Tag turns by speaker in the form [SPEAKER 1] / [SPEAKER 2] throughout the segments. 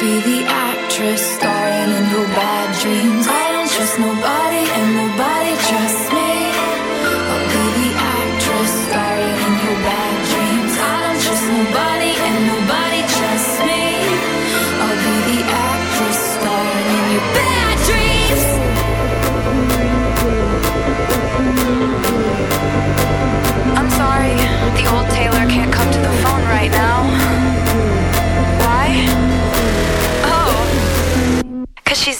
[SPEAKER 1] Be the actress starring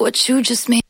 [SPEAKER 1] what you just made.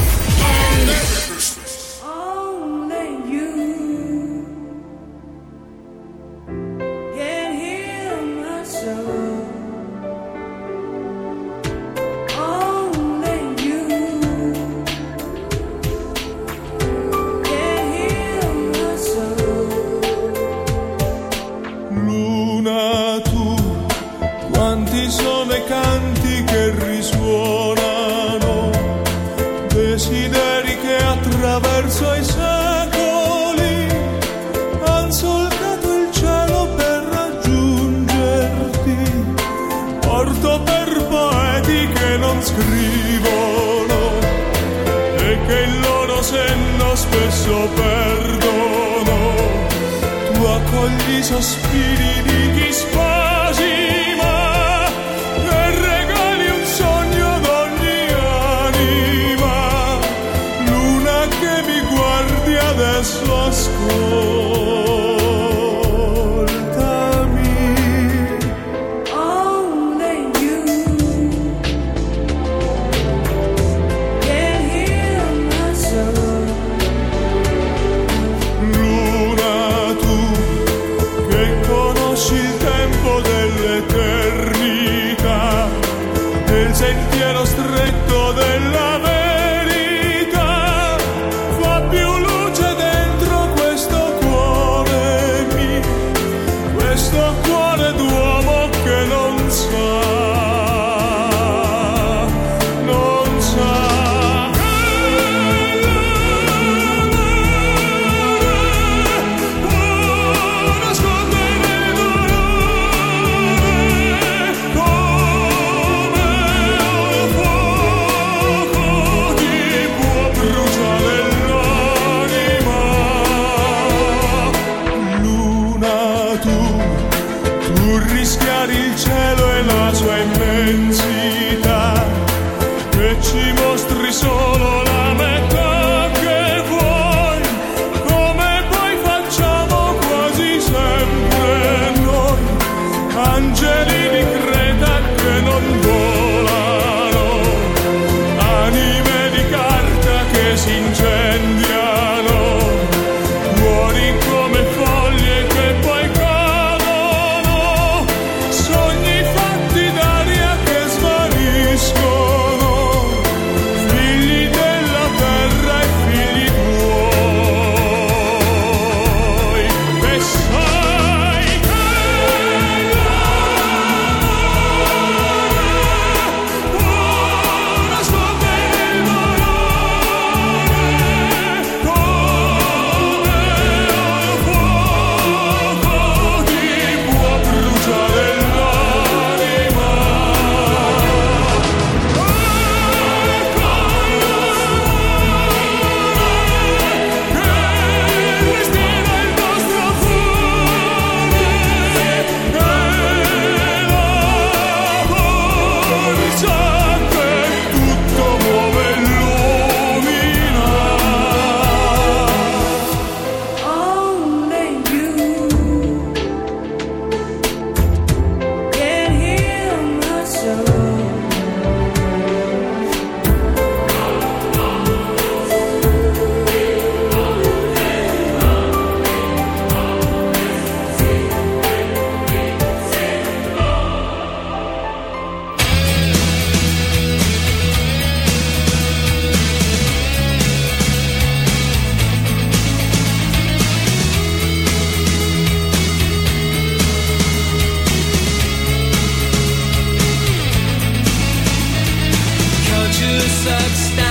[SPEAKER 1] substance.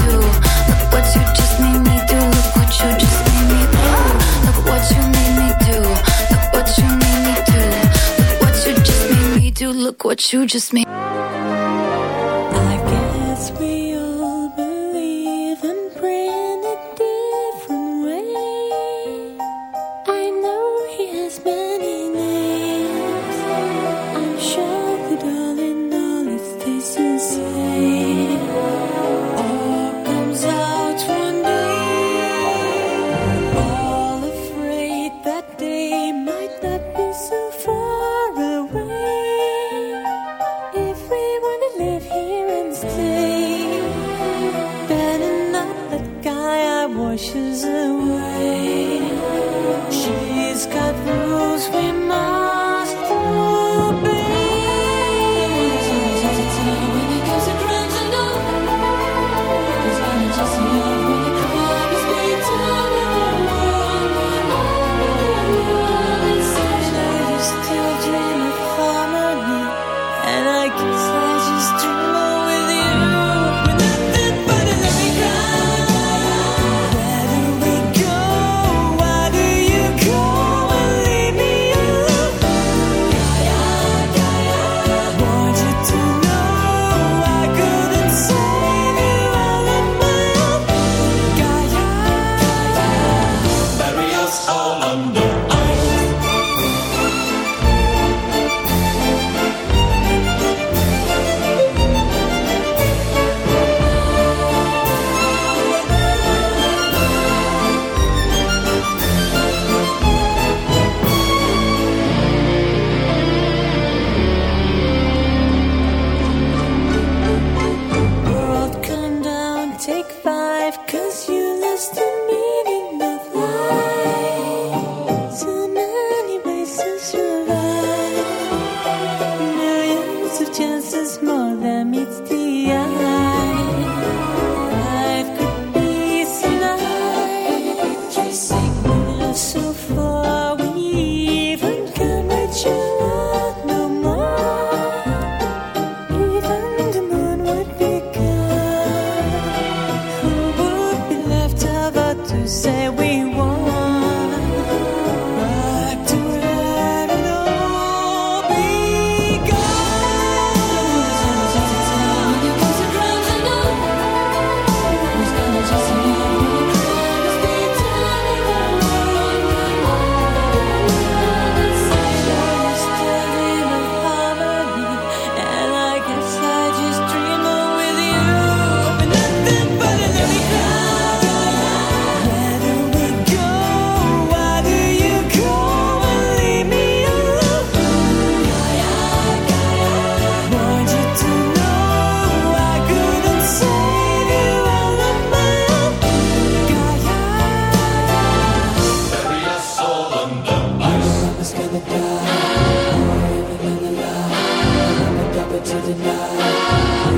[SPEAKER 1] What you just made.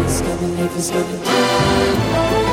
[SPEAKER 1] It's gonna live, it's gonna
[SPEAKER 2] die.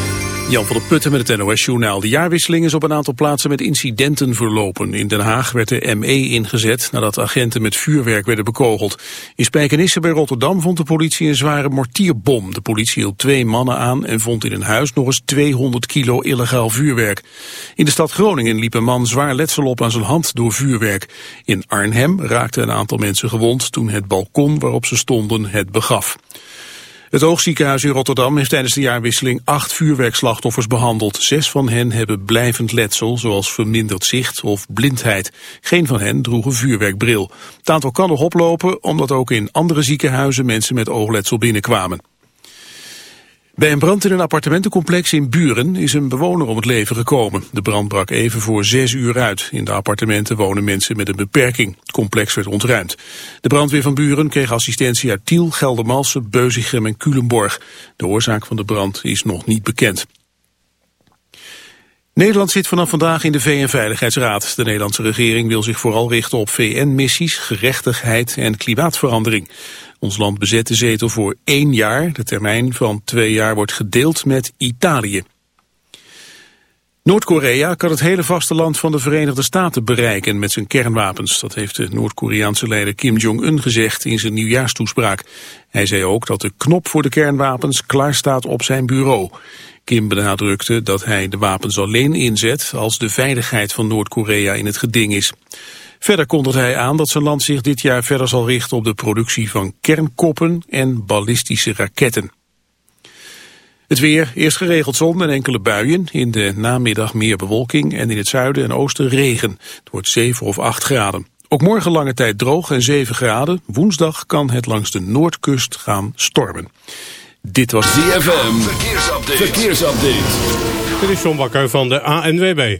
[SPEAKER 3] Jan van der Putten met het NOS-journaal. De jaarwisseling is op een aantal plaatsen met incidenten verlopen. In Den Haag werd de ME ingezet nadat agenten met vuurwerk werden bekogeld. In Spijkenisse bij Rotterdam vond de politie een zware mortierbom. De politie hield twee mannen aan en vond in een huis nog eens 200 kilo illegaal vuurwerk. In de stad Groningen liep een man zwaar letsel op aan zijn hand door vuurwerk. In Arnhem raakten een aantal mensen gewond toen het balkon waarop ze stonden het begaf. Het oogziekenhuis in Rotterdam heeft tijdens de jaarwisseling acht vuurwerkslachtoffers behandeld. Zes van hen hebben blijvend letsel, zoals verminderd zicht of blindheid. Geen van hen droeg een vuurwerkbril. Het aantal kan nog oplopen, omdat ook in andere ziekenhuizen mensen met oogletsel binnenkwamen. Bij een brand in een appartementencomplex in Buren is een bewoner om het leven gekomen. De brand brak even voor zes uur uit. In de appartementen wonen mensen met een beperking. Het complex werd ontruimd. De brandweer van Buren kreeg assistentie uit Tiel, Geldermalsen, Beuzigem en Culemborg. De oorzaak van de brand is nog niet bekend. Nederland zit vanaf vandaag in de VN-veiligheidsraad. De Nederlandse regering wil zich vooral richten op VN-missies, gerechtigheid en klimaatverandering. Ons land bezet de zetel voor één jaar. De termijn van twee jaar wordt gedeeld met Italië. Noord-Korea kan het hele vasteland van de Verenigde Staten bereiken met zijn kernwapens. Dat heeft de Noord-Koreaanse leider Kim Jong-un gezegd in zijn nieuwjaarstoespraak. Hij zei ook dat de knop voor de kernwapens klaar staat op zijn bureau. Kim benadrukte dat hij de wapens alleen inzet als de veiligheid van Noord-Korea in het geding is. Verder kondigde hij aan dat zijn land zich dit jaar verder zal richten op de productie van kernkoppen en ballistische raketten. Het weer, eerst geregeld zon en enkele buien. In de namiddag meer bewolking en in het zuiden en oosten regen. Het wordt 7 of 8 graden. Ook morgen lange tijd droog en 7 graden. Woensdag kan het langs de noordkust gaan stormen. Dit was
[SPEAKER 4] DFM. Verkeersupdate. Verkeersupdate.
[SPEAKER 5] Dit is John Bakker van de ANWB.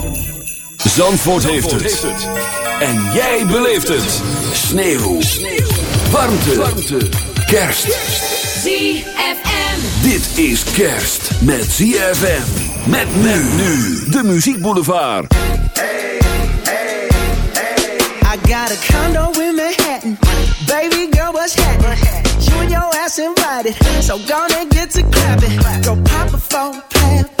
[SPEAKER 4] Zandvoort, heeft, het. En jij beleeft het. Sneeuw. Sneeuw. Warmte. Warmte. Kerst.
[SPEAKER 1] ZFM.
[SPEAKER 4] Dit is kerst met ZFM. Met men nu. De Muziek Boulevard.
[SPEAKER 6] I got a condo in Manhattan. Baby girl, what's happening? You and your ass invited. So gonna get to clapping. Go pop a plan. Pop,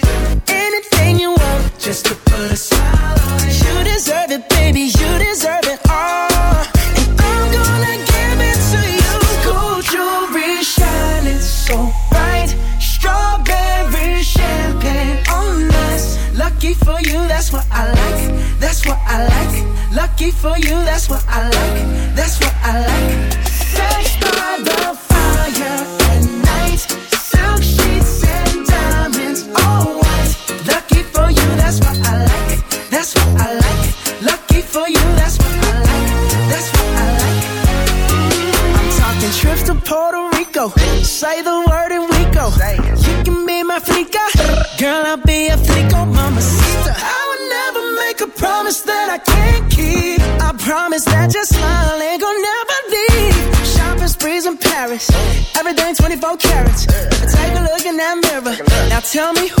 [SPEAKER 6] Tell me who's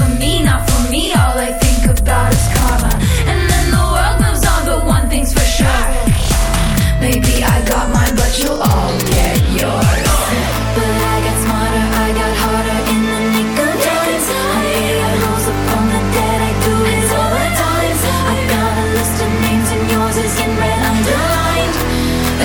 [SPEAKER 1] me, not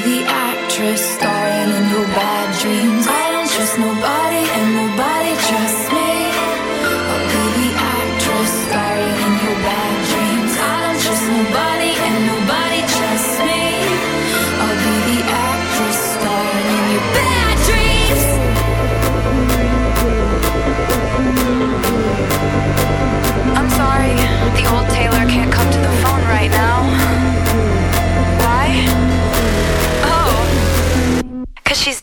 [SPEAKER 1] the actress.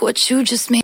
[SPEAKER 1] What you just made.